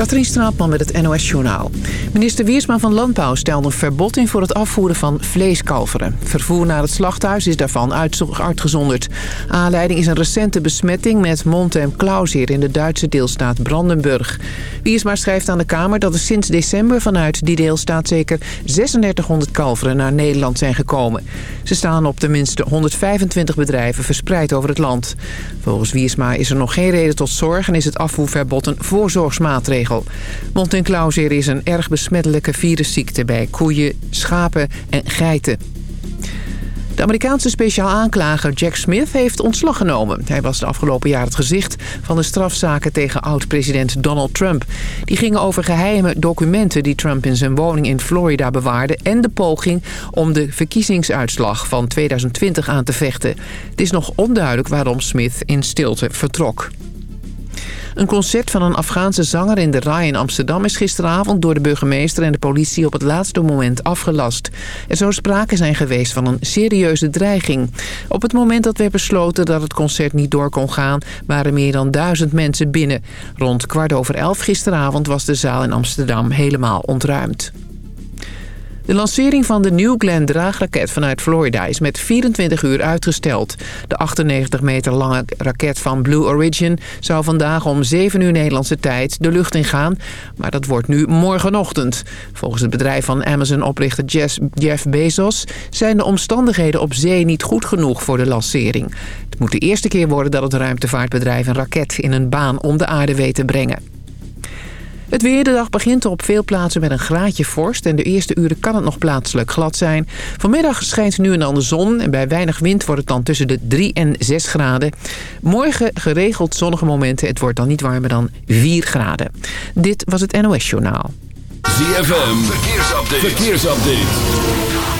Katrien Straatman met het NOS Journaal. Minister Wiersma van Landbouw stelde een verbod in voor het afvoeren van vleeskalveren. Vervoer naar het slachthuis is daarvan uitgezonderd. Aanleiding is een recente besmetting met Montem Clausier in de Duitse deelstaat Brandenburg. Wiersma schrijft aan de Kamer dat er sinds december vanuit die deelstaat zeker 3600 kalveren naar Nederland zijn gekomen. Ze staan op tenminste 125 bedrijven verspreid over het land. Volgens Wiersma is er nog geen reden tot zorg en is het afvoerverbod een voorzorgsmaatregel. Montenclauseer is een erg besmettelijke virusziekte bij koeien, schapen en geiten. De Amerikaanse speciaal aanklager Jack Smith heeft ontslag genomen. Hij was de afgelopen jaar het gezicht van de strafzaken tegen oud-president Donald Trump. Die gingen over geheime documenten die Trump in zijn woning in Florida bewaarde... en de poging om de verkiezingsuitslag van 2020 aan te vechten. Het is nog onduidelijk waarom Smith in stilte vertrok. Een concert van een Afghaanse zanger in de Rai in Amsterdam... is gisteravond door de burgemeester en de politie op het laatste moment afgelast. Er zou sprake zijn geweest van een serieuze dreiging. Op het moment dat werd besloten dat het concert niet door kon gaan... waren meer dan duizend mensen binnen. Rond kwart over elf gisteravond was de zaal in Amsterdam helemaal ontruimd. De lancering van de New Glenn draagraket vanuit Florida is met 24 uur uitgesteld. De 98 meter lange raket van Blue Origin zou vandaag om 7 uur Nederlandse tijd de lucht ingaan. Maar dat wordt nu morgenochtend. Volgens het bedrijf van Amazon-oprichter Jeff Bezos zijn de omstandigheden op zee niet goed genoeg voor de lancering. Het moet de eerste keer worden dat het ruimtevaartbedrijf een raket in een baan om de aarde weet te brengen. Het weer de dag begint op veel plaatsen met een graadje vorst... en de eerste uren kan het nog plaatselijk glad zijn. Vanmiddag schijnt nu en dan de zon... en bij weinig wind wordt het dan tussen de 3 en 6 graden. Morgen geregeld zonnige momenten. Het wordt dan niet warmer dan 4 graden. Dit was het NOS Journaal. ZFM, verkeersupdate. verkeersupdate.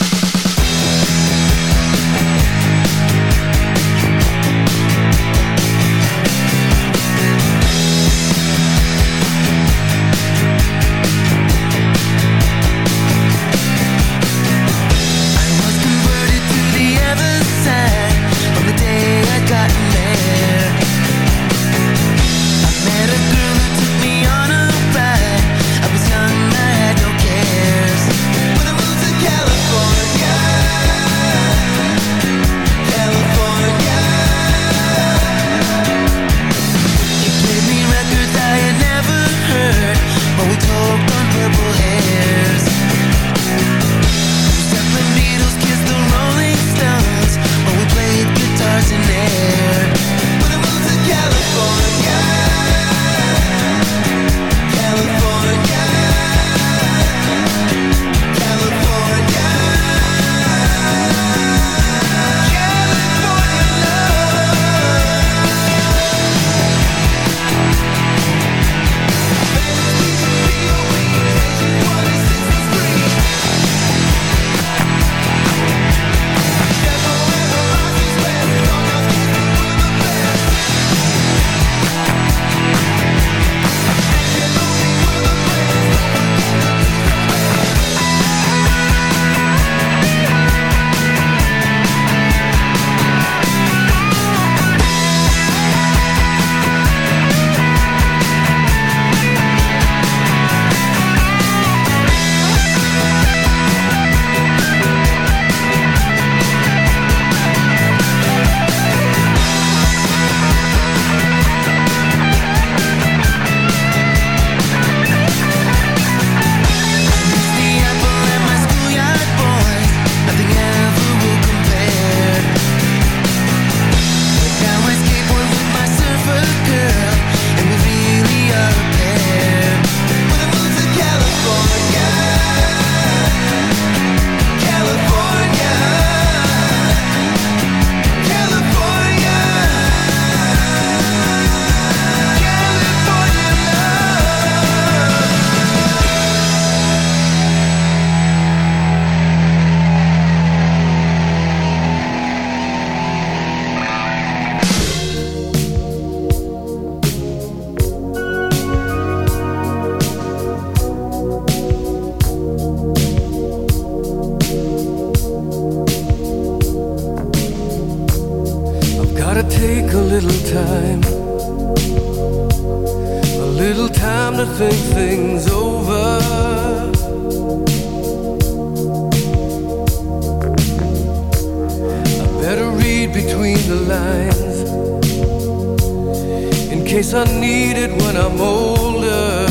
When I'm older.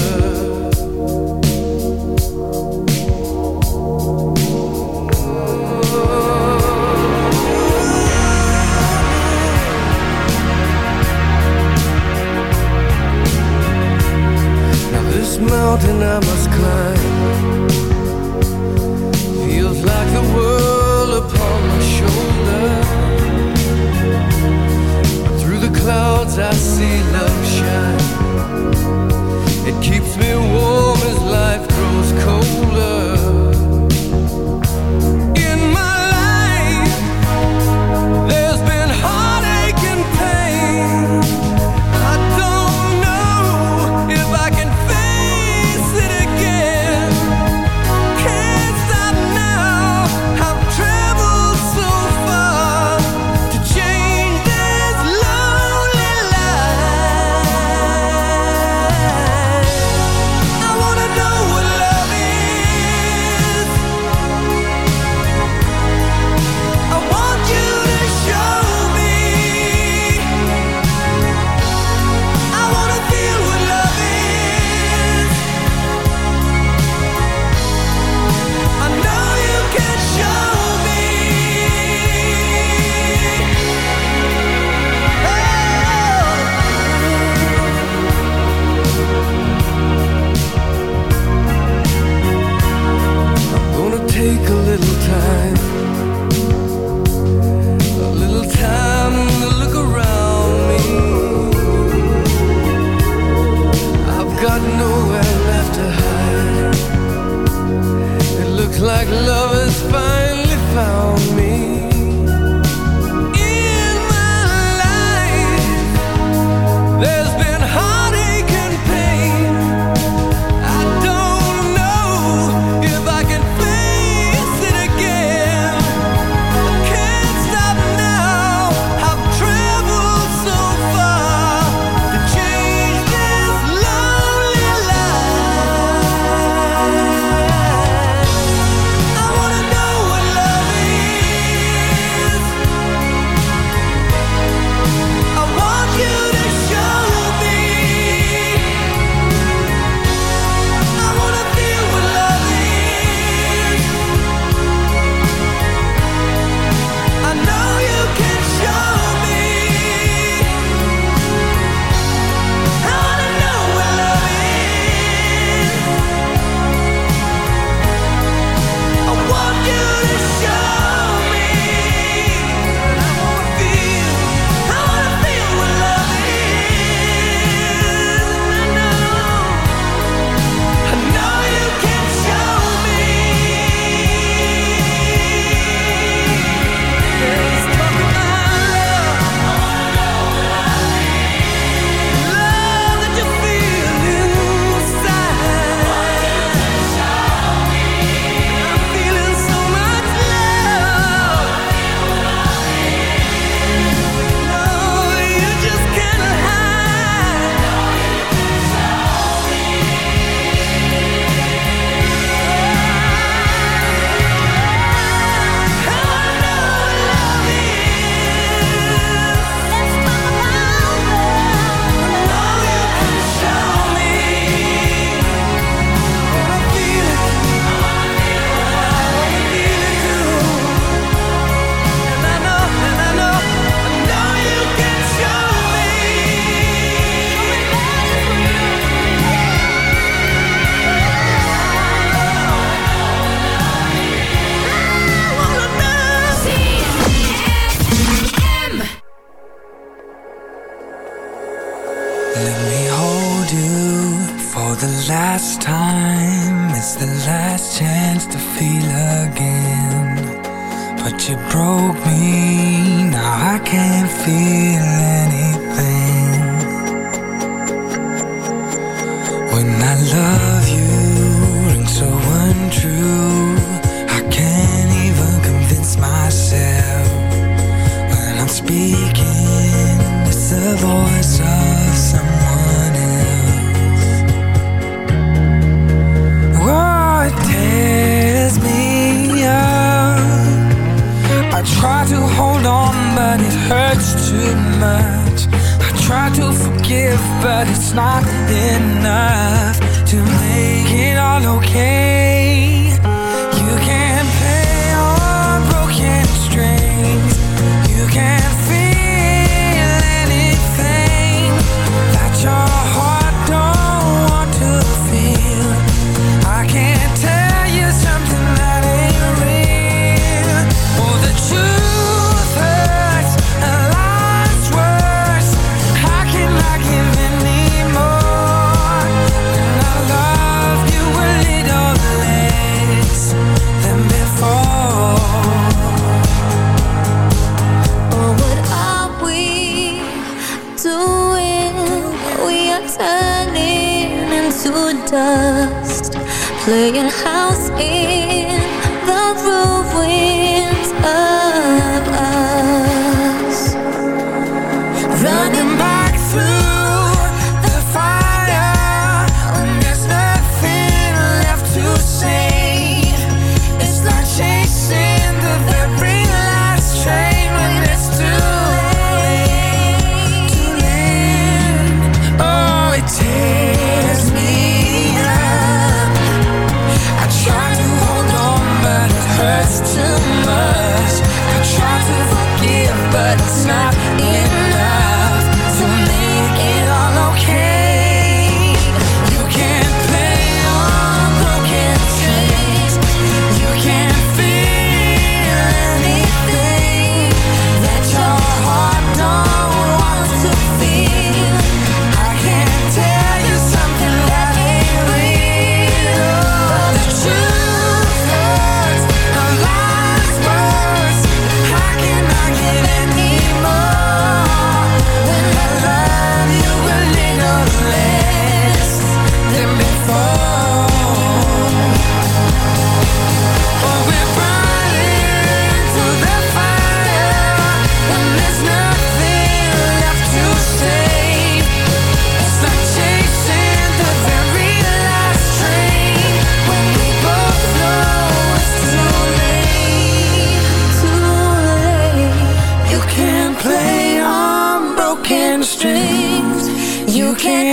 This mountain I must climb Feels like the world upon my shoulder Through the clouds I see love meu playing house in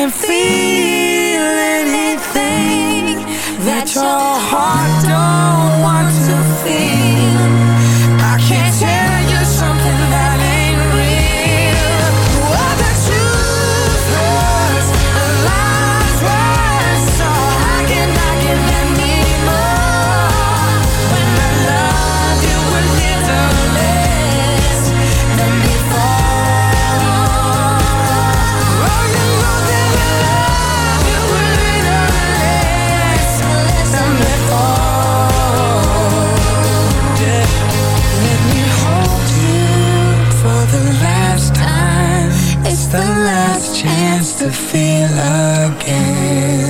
can feel anything that you're feel again.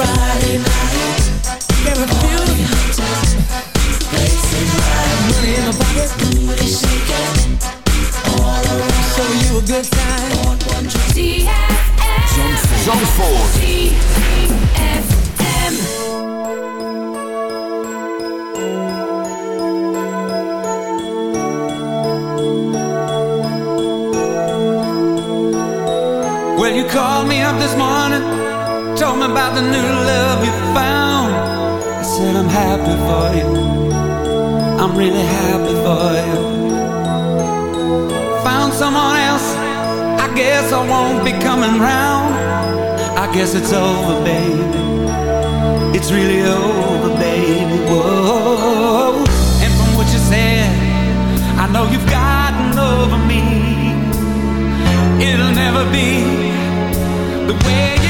Friday night. I guess it's over, baby. It's really over, baby. Whoa. And from what you said, I know you've gotten over me. It'll never be the way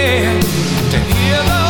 to hear the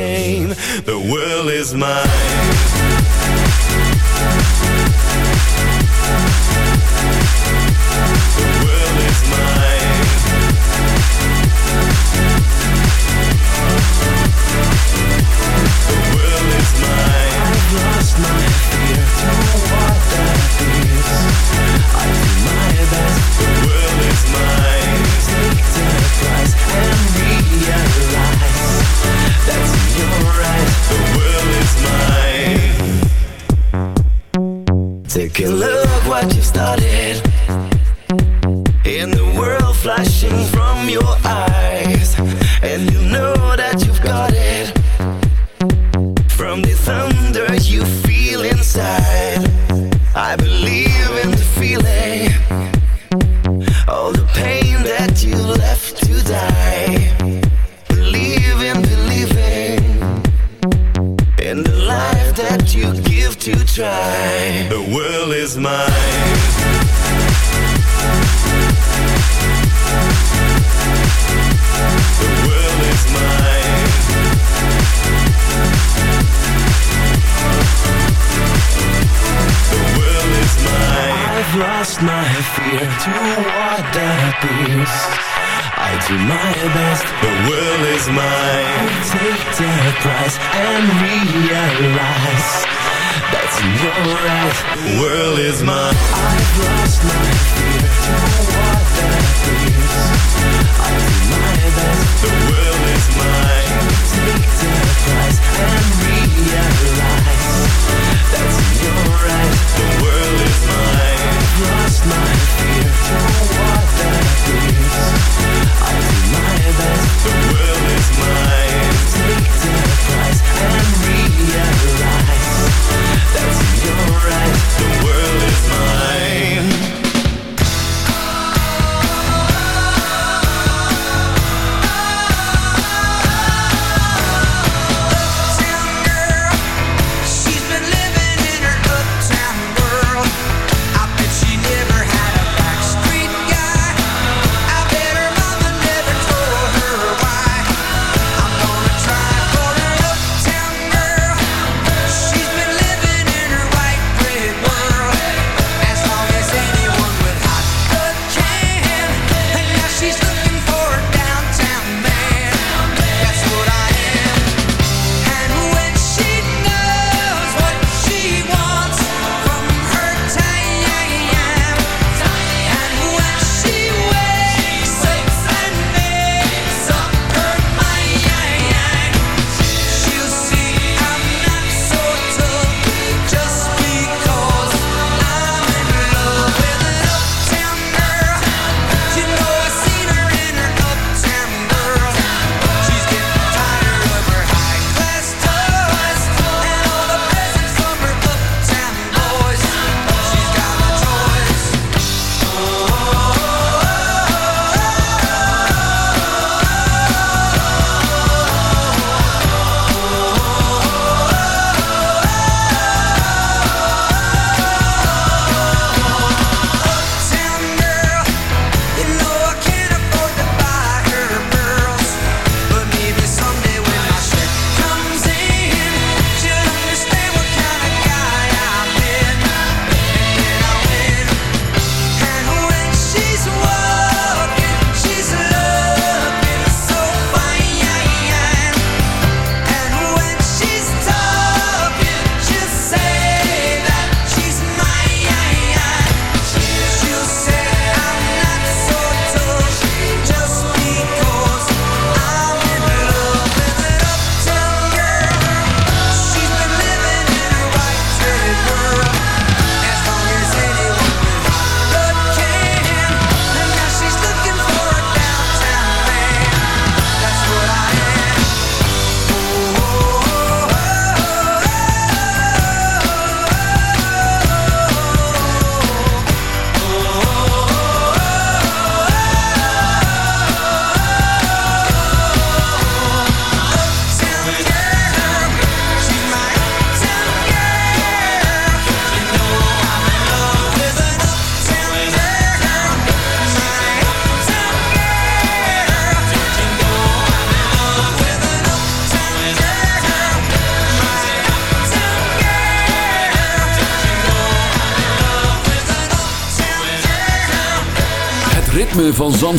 The world is mine.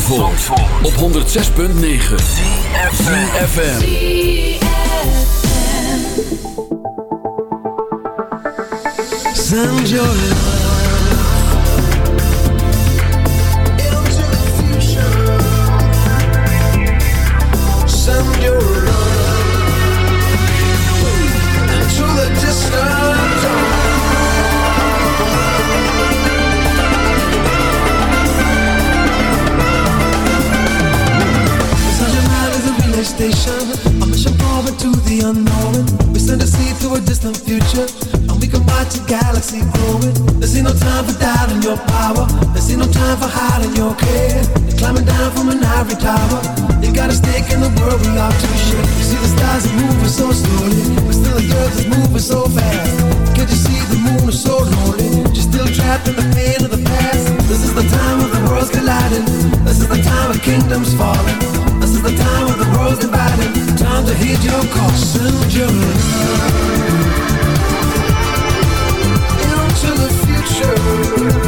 Van Zandvoort, op 106.9 CFFM Send your love your power. There's ain't no time for hiding your care. You're climbing down from an ivory tower. You got a stake in the world we are to share. You see the stars are moving so slowly. But still the earth is moving so fast. Can't you see the moon is so lonely? You're still trapped in the pain of the past. This is the time of the worlds colliding. This is the time of kingdoms falling. This is the time of the world's dividing. Time to heed your call. Your love into the future.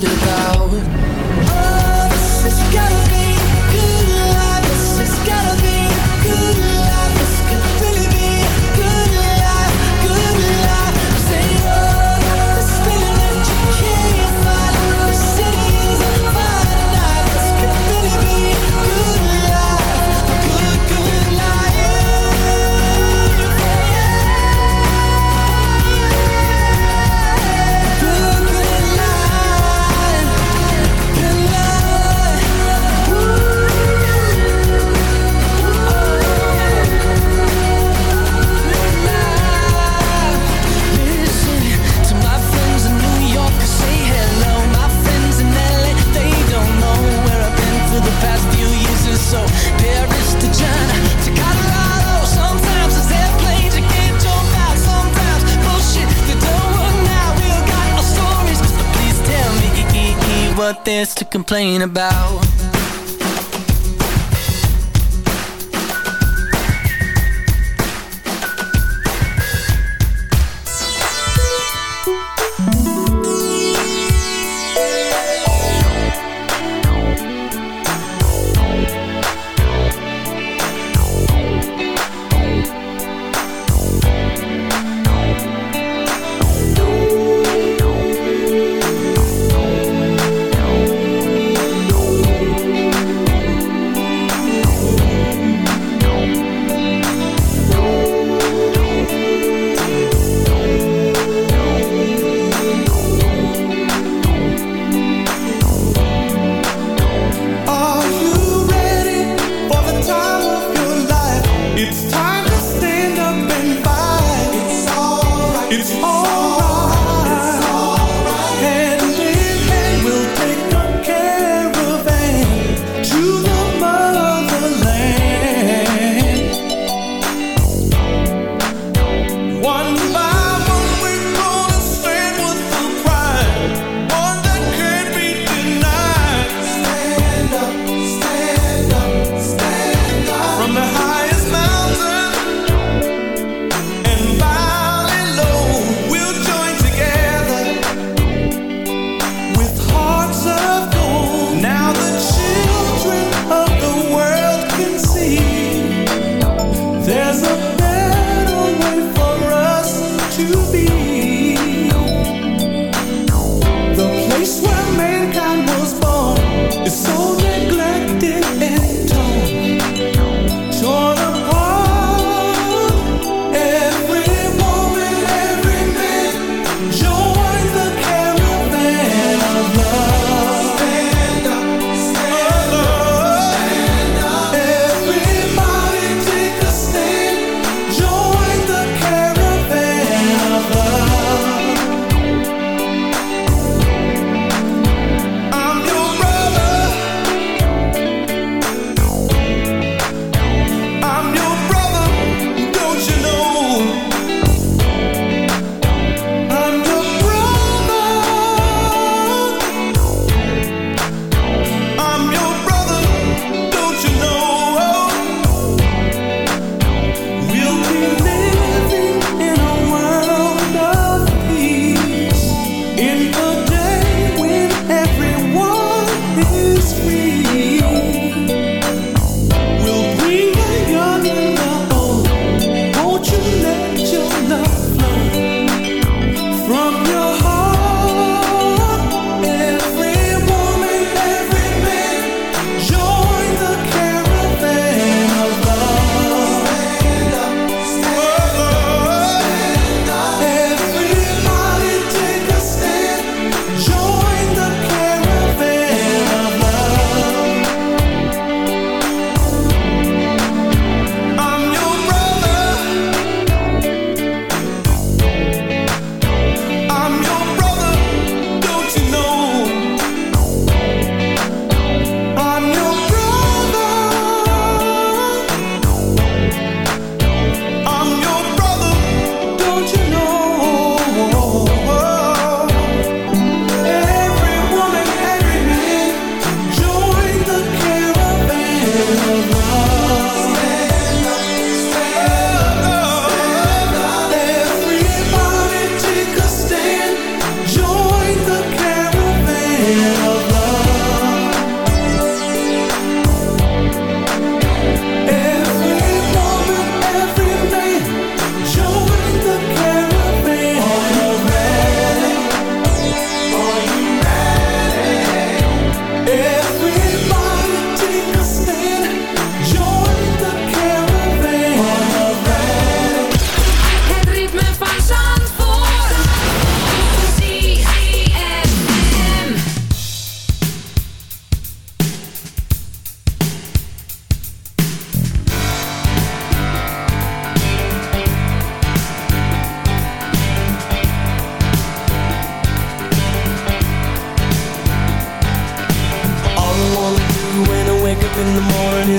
to do complain about.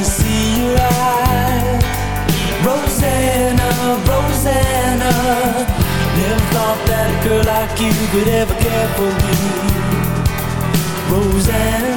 see your eyes Rosanna, Rosanna Never thought that a girl like you could ever care for me Rosanna.